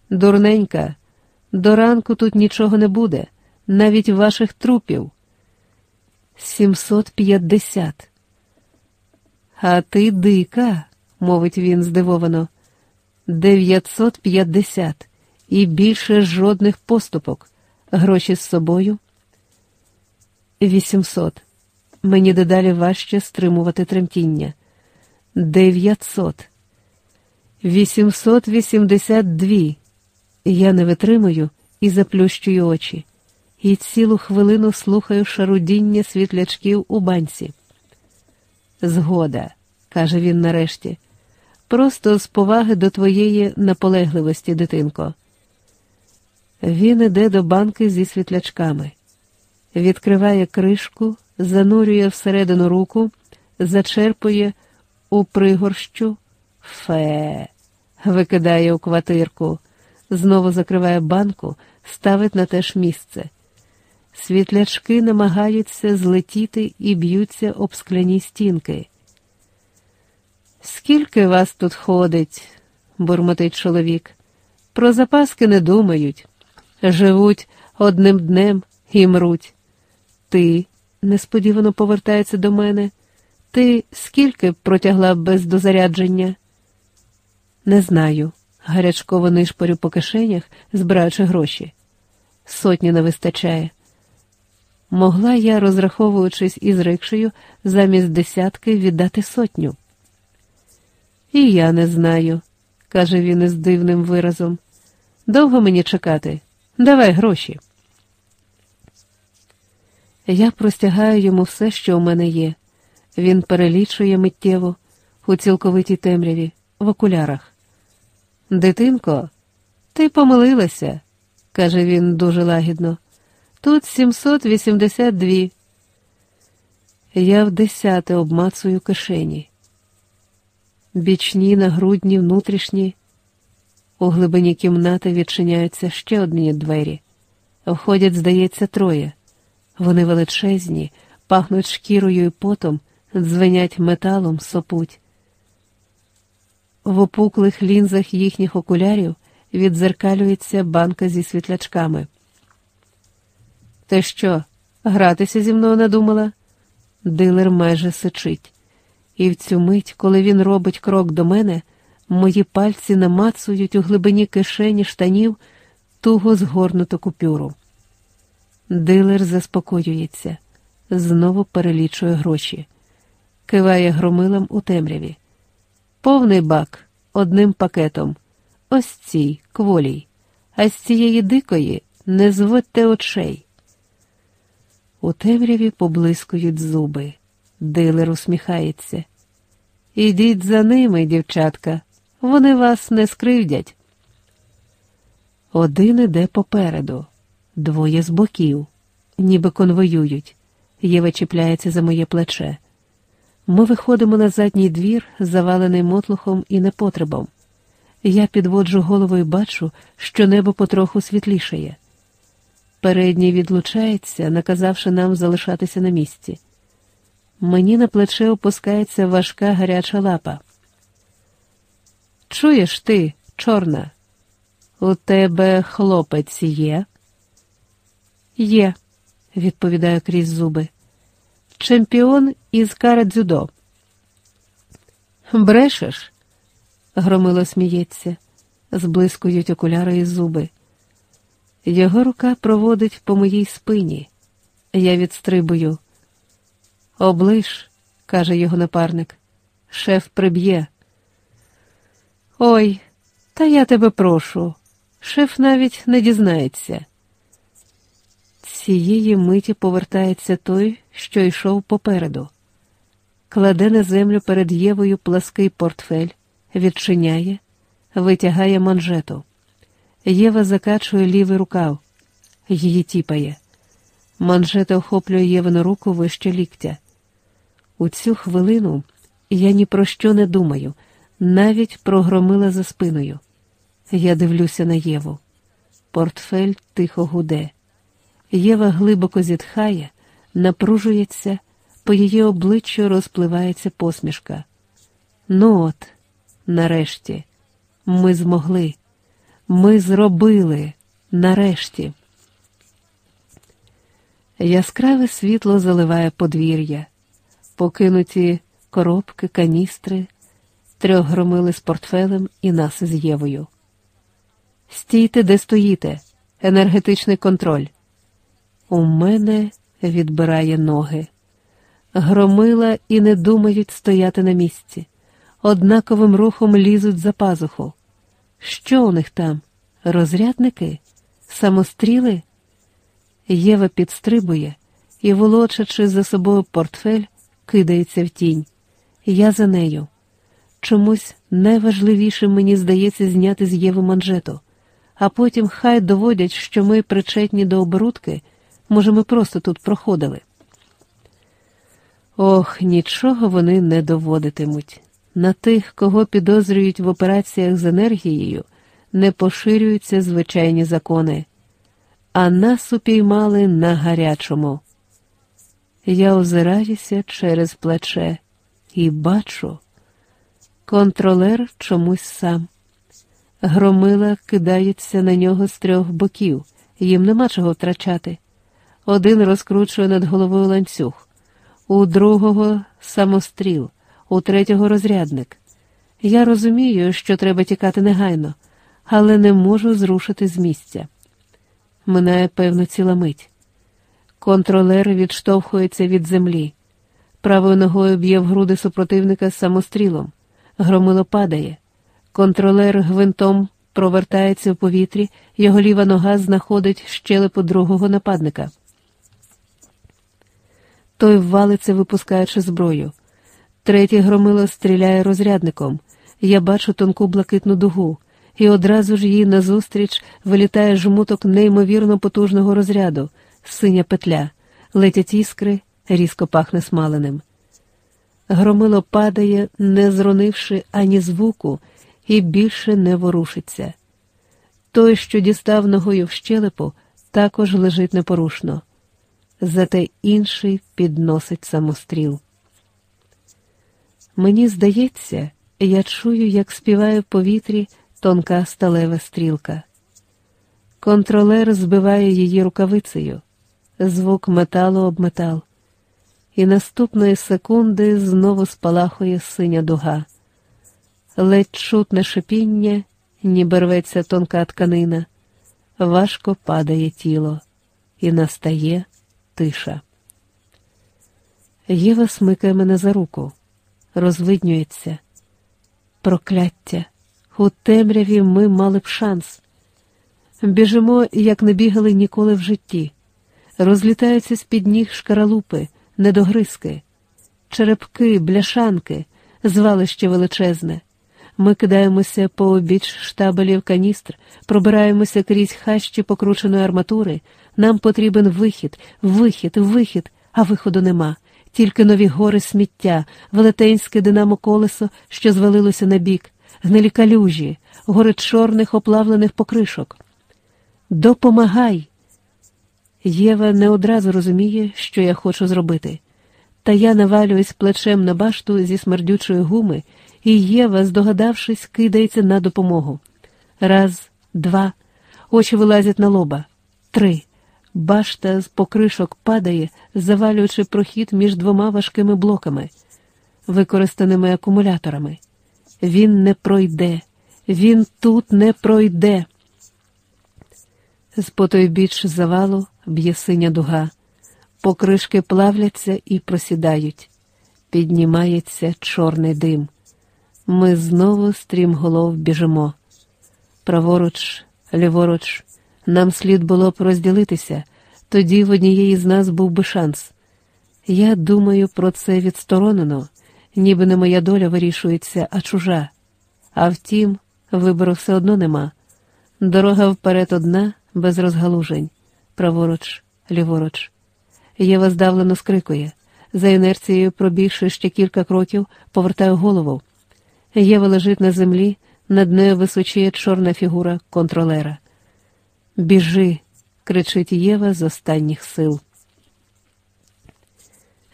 Дурненька, до ранку тут нічого не буде, навіть ваших трупів. Сімсот п'ятдесят. А ти дика, мовить він здивовано. Дев'ятсот п'ятдесят. І більше жодних поступок. Гроші з собою. Вісімсот. Мені дедалі важче стримувати тремтіння. Дев'ятсот. Вісімсот вісімдесят дві. Я не витримую і заплющую очі, і цілу хвилину слухаю шарудіння світлячків у банці. Згода, каже він нарешті, просто з поваги до твоєї наполегливості, дитинко. Він іде до банки зі світлячками, відкриває кришку, занурює всередину руку, зачерпує у пригорщу фе, викидає у квартирку знову закриває банку, ставить на те ж місце. Світлячки намагаються злетіти і б'ються об скляні стінки. Скільки вас тут ходить, бурмотить чоловік. Про запаски не думають, живуть одним днем і мруть. Ти, несподівано повертається до мене, ти скільки протягла без дозарядження? Не знаю гарячково нишпорю по кишенях, збираючи гроші. Сотні не вистачає. Могла я, розраховуючись із рикшею, замість десятки віддати сотню. І я не знаю, каже він із дивним виразом. Довго мені чекати? Давай гроші. Я простягаю йому все, що у мене є. Він перелічує миттєво у цілковитій темряві, в окулярах. Дитинко, ти помилилася, каже він дуже лагідно. Тут 782. Я в десяте обмацую кишені. Бічні, нагрудні, внутрішні. У глибині кімнати відчиняються ще одні двері. Входять, здається, троє. Вони величезні, пахнуть шкірою і потом, дзвенять металом, сопуть. В опуклих лінзах їхніх окулярів відзеркалюється банка зі світлячками. Ти що, гратися зі мною надумала? Дилер майже сичить, і в цю мить, коли він робить крок до мене, мої пальці намацують у глибині кишені штанів туго згорнуту купюру. Дилер заспокоюється, знову перелічує гроші, киває громилам у темряві. Повний бак одним пакетом. Ось цій кволій, а з цієї дикої не зводьте очей. У темряві поблискують зуби. Дилер усміхається. Ідіть за ними, дівчатка, вони вас не скривдять. Один іде попереду, двоє з боків, ніби конвоюють. Єва чіпляється за моє плече. Ми виходимо на задній двір, завалений мотлухом і непотребом. Я підводжу голову і бачу, що небо потроху світлішає. Передній відлучається, наказавши нам залишатися на місці. Мені на плече опускається важка гаряча лапа. Чуєш ти, чорна? У тебе хлопець є? Є, відповідаю крізь зуби. Чемпіон із карадзюдо. Брешеш? громило сміється, зблискують окуляри і зуби. Його рука проводить по моїй спині. Я відстрибую. Оближ, каже його напарник, шеф приб'є. Ой, та я тебе прошу. Шеф навіть не дізнається. Цієї миті повертається той, що йшов попереду, кладе на землю перед Євою плаский портфель, відчиняє, витягає манжету. Єва закачує лівий рукав, її тіпає. Манжета охоплює Євину руку вище ліктя. У цю хвилину я ні про що не думаю, навіть прогромила за спиною. Я дивлюся на Єву. Портфель тихо гуде. Єва глибоко зітхає, напружується, по її обличчю розпливається посмішка. Ну от, нарешті, ми змогли, ми зробили нарешті. Яскраве світло заливає подвір'я, покинуті коробки, каністри, трьох громили з портфелем і нас з Євою. Стійте, де стоїте, енергетичний контроль. У мене відбирає ноги. Громила і не думають стояти на місці. Однаковим рухом лізуть за пазуху. Що у них там? Розрядники? Самостріли? Єва підстрибує і, волочачи за собою портфель, кидається в тінь. Я за нею. Чомусь найважливіше мені здається зняти з Єви манжету, а потім хай доводять, що ми причетні до оборудки, може, ми просто тут проходили. Ох, нічого вони не доводитимуть. На тих, кого підозрюють в операціях з енергією, не поширюються звичайні закони, а нас упіймали на гарячому. Я озираюся через плече і бачу. Контролер чомусь сам. Громила кидається на нього з трьох боків, їм нема чого втрачати. Один розкручує над головою ланцюг, у другого самостріл, у третього розрядник. Я розумію, що треба тікати негайно, але не можу зрушити з місця. Минає певно ціла мить. Контролер відштовхується від землі. Правою ногою б'є в груди супротивника самострілом. Громило падає. Контролер гвинтом провертається в повітрі, його ліва нога знаходить щелепу другого нападника. Той валиться, випускаючи зброю. Третій громило стріляє розрядником. Я бачу тонку блакитну дугу, і одразу ж їй назустріч вилітає жмуток неймовірно потужного розряду, синя петля, летять іскри, різко пахне смаленим. Громило падає, не зронивши ані звуку, і більше не ворушиться. Той, що дістав ногою в щелепу, також лежить непорушно, зате інший підносить самостріл. Мені здається, я чую, як співає в повітрі тонка сталева стрілка. Контролер збиває її рукавицею, звук металу об метал і наступної секунди знову спалахує синя дуга. Ледь чутне шипіння, ніби рветься тонка тканина, важко падає тіло, і настає тиша. Єва смикає мене за руку, розвиднюється. Прокляття. У темряві ми мали б шанс. Біжимо, як не бігали ніколи в житті. розлітаються з-під ніг шкаралупи, недогризки, черепки, бляшанки, звалище величезне. Ми кидаємося по обіч штабелів каністр, пробираємося крізь хащі покрученої арматури. Нам потрібен вихід, вихід, вихід, а виходу нема. Тільки нові гори сміття, велетенське динамо колесо, що звалилося на бік, гнилі калюжі, гори чорних оплавлених покришок. Допомагай! Єва не одразу розуміє, що я хочу зробити. Та я навалююсь плечем на башту зі смердючої гуми, і Єва, здогадавшись, кидається на допомогу. Раз, два, очі вилазять на лоба. Три. Башта з покришок падає, завалюючи прохід між двома важкими блоками, використаними акумуляторами. Він не пройде, він тут не пройде. З по той біч завалу б'є синя дуга, покришки плавляться і просідають, піднімається чорний дим. Ми знову стрімголов біжимо. Праворуч, ліворуч, нам слід було б розділитися, тоді в однієї з нас був би шанс. Я думаю про це відсторонено, ніби не моя доля вирішується, а чужа. А втім, вибору все одно нема. Дорога вперед одна, без розгалужень, праворуч, ліворуч. Єва здавлено скрикує. За інерцією, пробігши ще кілька кроків, повертаю голову. Єва лежить на землі, над нею височіє чорна фігура контролера. Біжи, кричить Єва з останніх сил.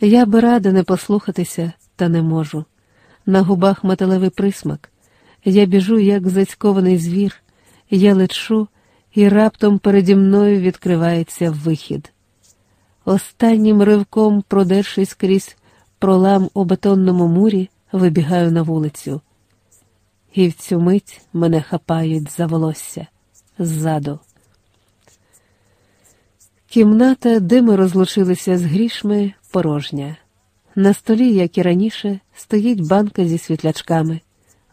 Я би рада не послухатися, та не можу. На губах металевий присмак. Я біжу, як зацькований звір, я лечу, і раптом переді мною відкривається вихід. Останнім ривком, продершись крізь пролам у бетонному мурі, вибігаю на вулицю. І в цю мить мене хапають за волосся ззаду. Кімната, де ми розлучилися з грішми, порожня. На столі, як і раніше, стоїть банка зі світлячками.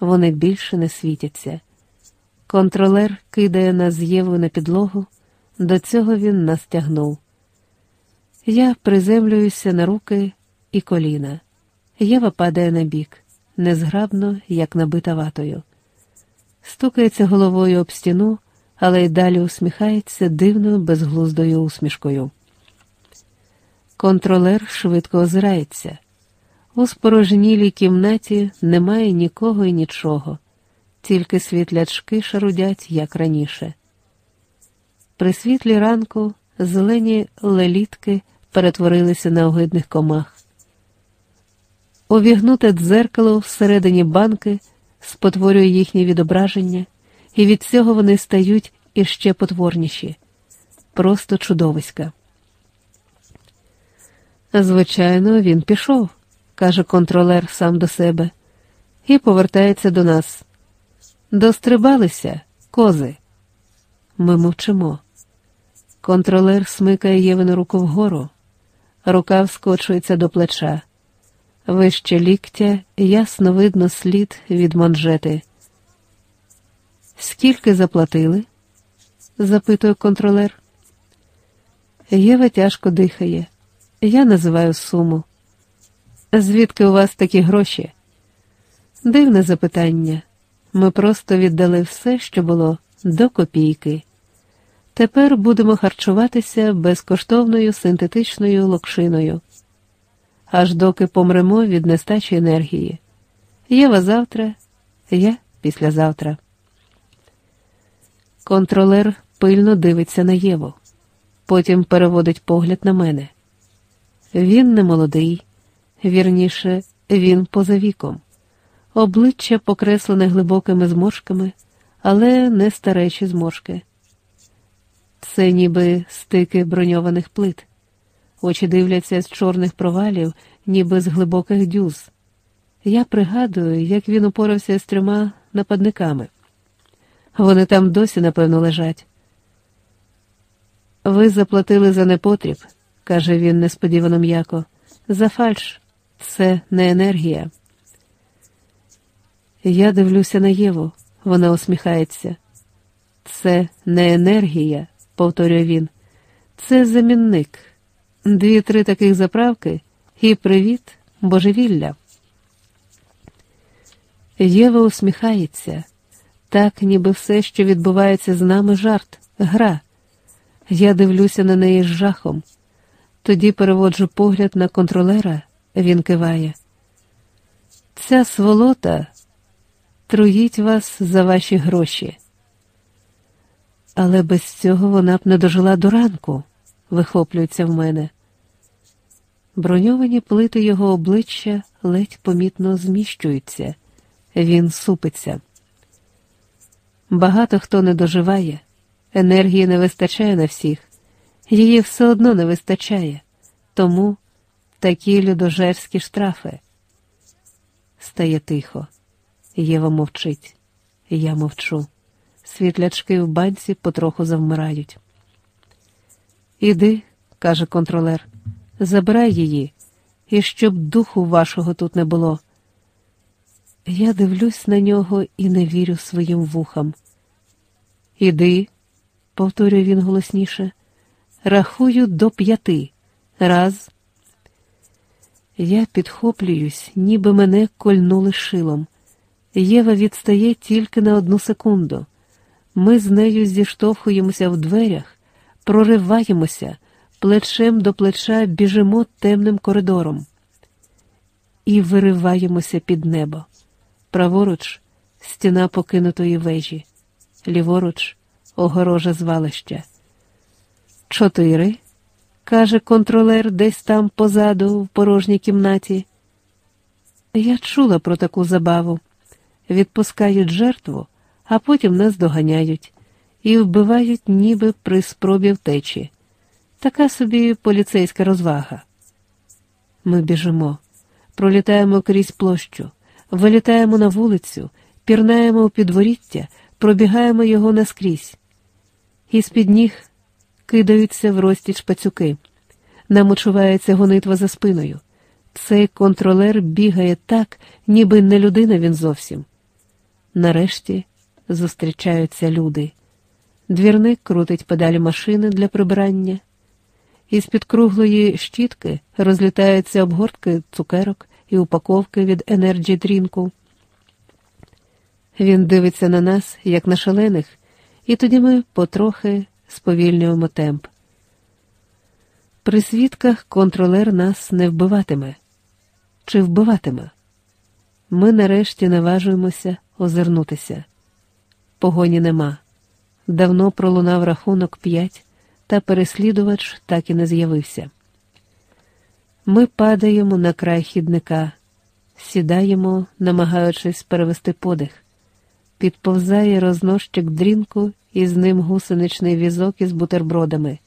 Вони більше не світяться. Контролер кидає нас з Євою на підлогу, до цього він нас тягнув. Я приземлююся на руки і коліна. Єва падає на бік, незграбно, як набита ватою. Стукається головою об стіну, але й далі усміхається дивною безглуздою усмішкою. Контролер швидко озирається. У спорожнілій кімнаті немає нікого і нічого, тільки світлячки шарудять, як раніше. При світлі ранку зелені лелітки перетворилися на огидних комах. Увігнуте дзеркало всередині банки спотворює їхнє відображення і від цього вони стають іще потворніші, просто чудовиська. Звичайно, він пішов, каже контролер сам до себе, і повертається до нас. Дострибалися, кози. Ми мовчимо. Контролер смикає Євину руку вгору, рука вскочується до плеча. Вище ліктя ясно видно слід від манжети. Скільки заплатили? запитує контролер. Єва тяжко дихає. Я називаю суму. Звідки у вас такі гроші? Дивне запитання. Ми просто віддали все, що було до копійки. Тепер будемо харчуватися безкоштовною синтетичною локшиною, аж доки помремо від нестачі енергії. Єва завтра, я післязавтра. Контролер пильно дивиться на Єву, потім переводить погляд на мене. Він не молодий, вірніше, він поза віком, обличчя покреслене глибокими зморшками, але не старечі зморшки. Це ніби стики броньованих плит, очі дивляться з чорних провалів, ніби з глибоких дюз. Я пригадую, як він упорався з трьома нападниками. Вони там досі, напевно, лежать. Ви заплатили за непотріб, каже він несподівано м'яко. За фальш, це не енергія. Я дивлюся на Єву, вона усміхається. Це не енергія, повторює він. Це замінник. Дві-три таких заправки і привіт, божевілля. Єва усміхається, так, ніби все, що відбувається з нами, жарт, гра. Я дивлюся на неї з жахом. Тоді переводжу погляд на контролера, він киває. Ця сволота труїть вас за ваші гроші. Але без цього вона б не дожила до ранку, вихоплюється в мене. Броньовані плити його обличчя ледь помітно зміщуються, він супиться. Багато хто не доживає, енергії не вистачає на всіх, її все одно не вистачає, тому такі людожерські штрафи. Стає тихо. Єва мовчить, я мовчу. Світлячки в банці потроху завмирають. Іди, каже контролер, забирай її, і щоб духу вашого тут не було. Я дивлюсь на нього і не вірю своїм вухам. Іди, повторює він голосніше, рахую до п'яти. Раз. Я підхоплююсь, ніби мене кольнули шилом. Єва відстає тільки на одну секунду. Ми з нею зіштовхуємося в дверях, прориваємося, плечем до плеча біжимо темним коридором і вириваємося під небо. Праворуч стіна покинутої вежі, ліворуч огорожа звалища. Чотири, каже контролер десь там позаду, в порожній кімнаті. Я чула про таку забаву. Відпускають жертву, а потім нас доганяють і вбивають ніби при спробі втечі. Така собі поліцейська розвага. Ми біжимо, пролітаємо крізь площу, вилітаємо на вулицю, пірнаємо у підворіття, пробігаємо його наскрізь. І з-під ніг кидаються в розтіч пацюки. Нам очувається гонитва за спиною. Цей контролер бігає так, ніби не людина він зовсім. Нарешті зустрічаються люди. Двірник крутить педалі машини для прибирання. Із під круглої щітки розлітаються обгортки цукерок і упаковки від енерджі дрінку. Він дивиться на нас, як на шалених, і тоді ми потрохи сповільнюємо темп. При свідках контролер нас не вбиватиме. Чи вбиватиме? Ми нарешті наважуємося озирнутися. Погоні нема. Давно пролунав рахунок п'ять, та переслідувач так і не з'явився. Ми падаємо на край хідника, сідаємо, намагаючись перевести подих. Підповзає рознощик дрінку і з ним гусеничний візок із бутербродами.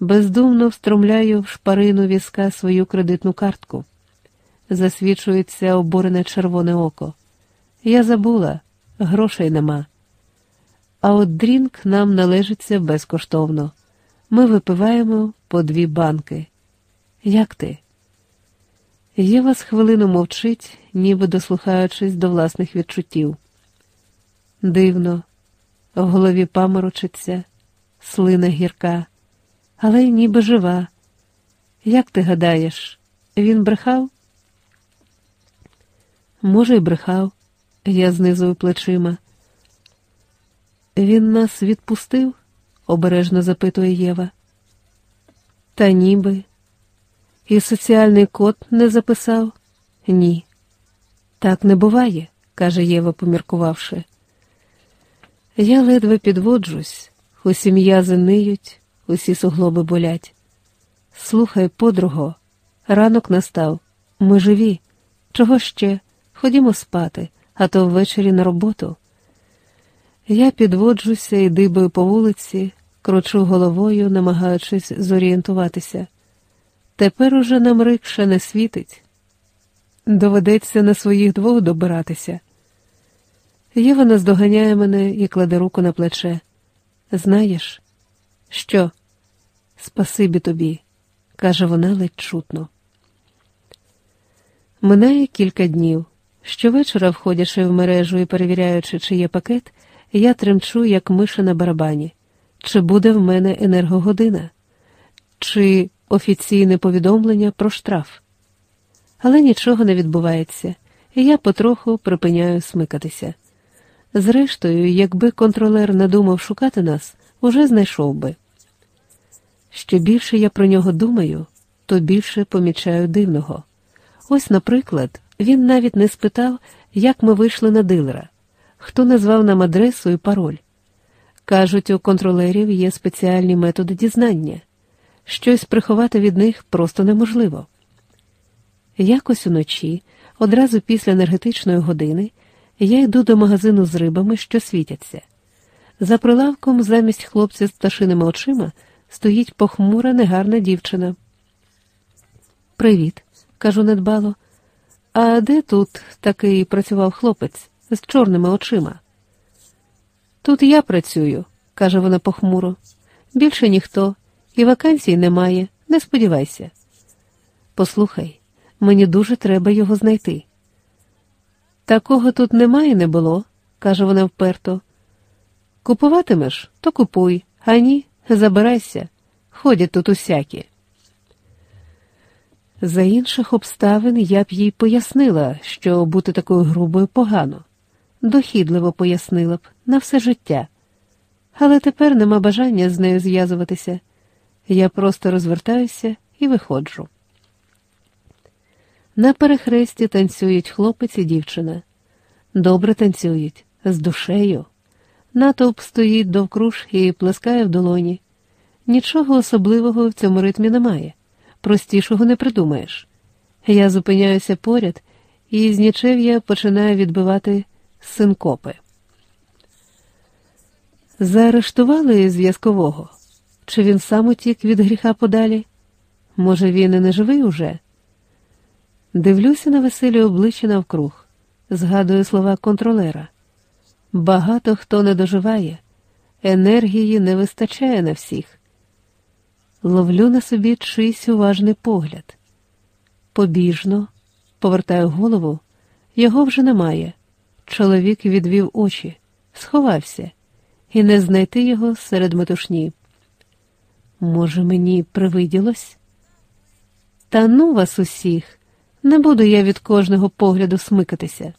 Бездумно встромляю в шпарину візка свою кредитну картку. Засвічується обурене червоне око. Я забула, грошей нема. А от дрінк нам належиться безкоштовно. Ми випиваємо по дві банки. Як ти? Єва з хвилину мовчить, ніби дослухаючись до власних відчуттів. Дивно, в голові паморочиться, слина гірка, але й ніби жива. Як ти гадаєш, він брехав? Може, й брехав. Я знизую плечима. Він нас відпустив? обережно запитує Єва. Та ніби. І соціальний код не записав? Ні. Так не буває, каже Єва, поміркувавши. Я ледве підводжусь, усі м'язи ниють, усі суглоби болять. Слухай, подруго, ранок настав, ми живі. Чого ще? Ходімо спати а то ввечері на роботу. Я підводжуся і дибаю по вулиці, кручу головою, намагаючись зорієнтуватися. Тепер уже нам рикша не світить. Доведеться на своїх двох добиратися. Єва наздоганяє мене і кладе руку на плече. Знаєш, що? Спасибі тобі, каже вона ледь чутно. Минає кілька днів. Щовечора, входячи в мережу і перевіряючи, чи є пакет, я тремчу, як миша на барабані. Чи буде в мене енергогодина? чи офіційне повідомлення про штраф. Але нічого не відбувається, і я потроху припиняю смикатися. Зрештою, якби контролер надумав шукати нас, уже знайшов би. Що більше я про нього думаю, то більше помічаю дивного. Ось, наприклад, він навіть не спитав, як ми вийшли на дилера, хто назвав нам адресу і пароль. Кажуть, у контролерів є спеціальні методи дізнання, щось приховати від них просто неможливо. Якось уночі, одразу після енергетичної години, я йду до магазину з рибами, що світяться. За прилавком замість хлопця з пташиними очима стоїть похмура, негарна дівчина. Привіт, кажу недбало. А де тут такий працював хлопець з чорними очима? Тут я працюю, каже вона похмуро. Більше ніхто, і вакансій немає, не сподівайся. Послухай, мені дуже треба його знайти. Такого тут немає, не було, каже вона вперто. Купуватимеш, то купуй, а ні, забирайся. Ходять тут усякі. За інших обставин я б їй пояснила, що бути такою грубою погано, дохідливо пояснила б на все життя. Але тепер нема бажання з нею зв'язуватися. Я просто розвертаюся і виходжу. На перехресті танцюють хлопець і дівчина. Добре танцюють, з душею. Натовп стоїть довкруж і плескає в долоні. Нічого особливого в цьому ритмі немає, простішого не придумаєш. Я зупиняюся поряд, і з нічев'я починаю відбивати синкопи. Заарештували зв'язкового. Чи він сам утік від гріха подалі? Може, він і не живий уже? Дивлюся на веселі обличчя навкруг, згадую слова контролера. Багато хто не доживає, енергії не вистачає на всіх. Ловлю на собі чийсь уважний погляд. Побіжно, повертаю голову, його вже немає. Чоловік відвів очі, сховався, і не знайти його серед метушні. Може, мені привиділось? Та ну вас усіх, не буду я від кожного погляду смикатися.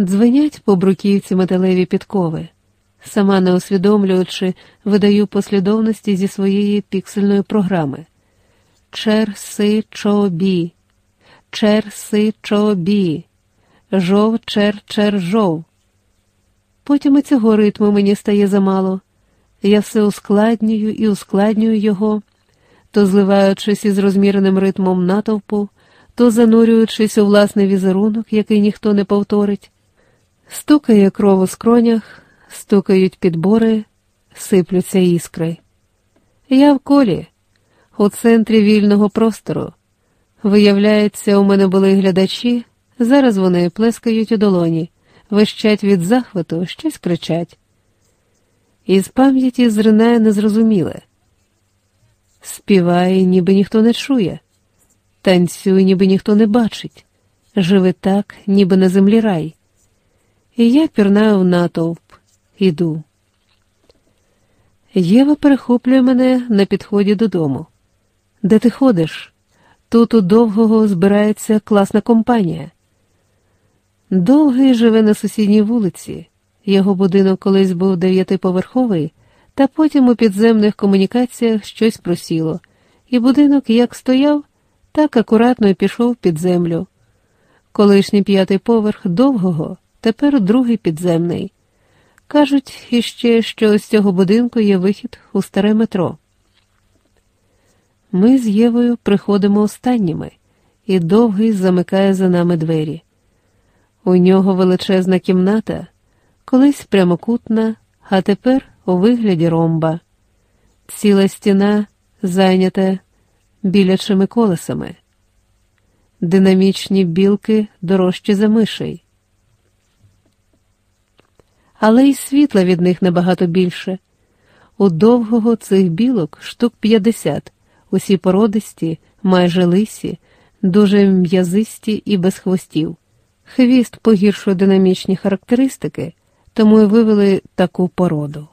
Дзвенять по бруківці металеві підкови, сама не усвідомлюючи, видаю послідовності зі своєї піксельної програми. Чер си чобі, чер си чобі, жов чер чер жов. Потім і цього ритму мені стає замало. Я все ускладнюю і ускладнюю його, то зливаючись із розміреним ритмом натовпу, то занурюючись у власний візерунок, який ніхто не повторить. Стукає кров у скронях, стукають підбори, сиплються іскри. Я в колі, у центрі вільного простору. Виявляється, у мене були глядачі, зараз вони плескають у долоні, вищать від захвату, щось кричать. Із пам'яті зринає незрозуміле. Співає, ніби ніхто не чує, танцює, ніби ніхто не бачить, живе так, ніби на землі рай. І я пірнаю в натовп, іду. Єва перехоплює мене на підході додому. Де ти ходиш? Тут у довгого збирається класна компанія. Довгий живе на сусідній вулиці. Його будинок колись був дев'ятиповерховий, та потім у підземних комунікаціях щось просіло, і будинок як стояв, так акуратно й пішов під землю. Колишній п'ятий поверх довгого, тепер другий підземний. Кажуть іще, що з цього будинку є вихід у старе метро. Ми з Євою приходимо останніми, і довгий замикає за нами двері. У нього величезна кімната, колись прямокутна, а тепер у вигляді ромба, ціла стіна зайнята білячими колесами, динамічні білки дорожчі за мишей. Але й світла від них набагато більше. У довгого цих білок штук п'ятдесят, усі породисті, майже лисі, дуже м'язисті і без хвостів. Хвіст погіршує динамічні характеристики, тому й вивели таку породу.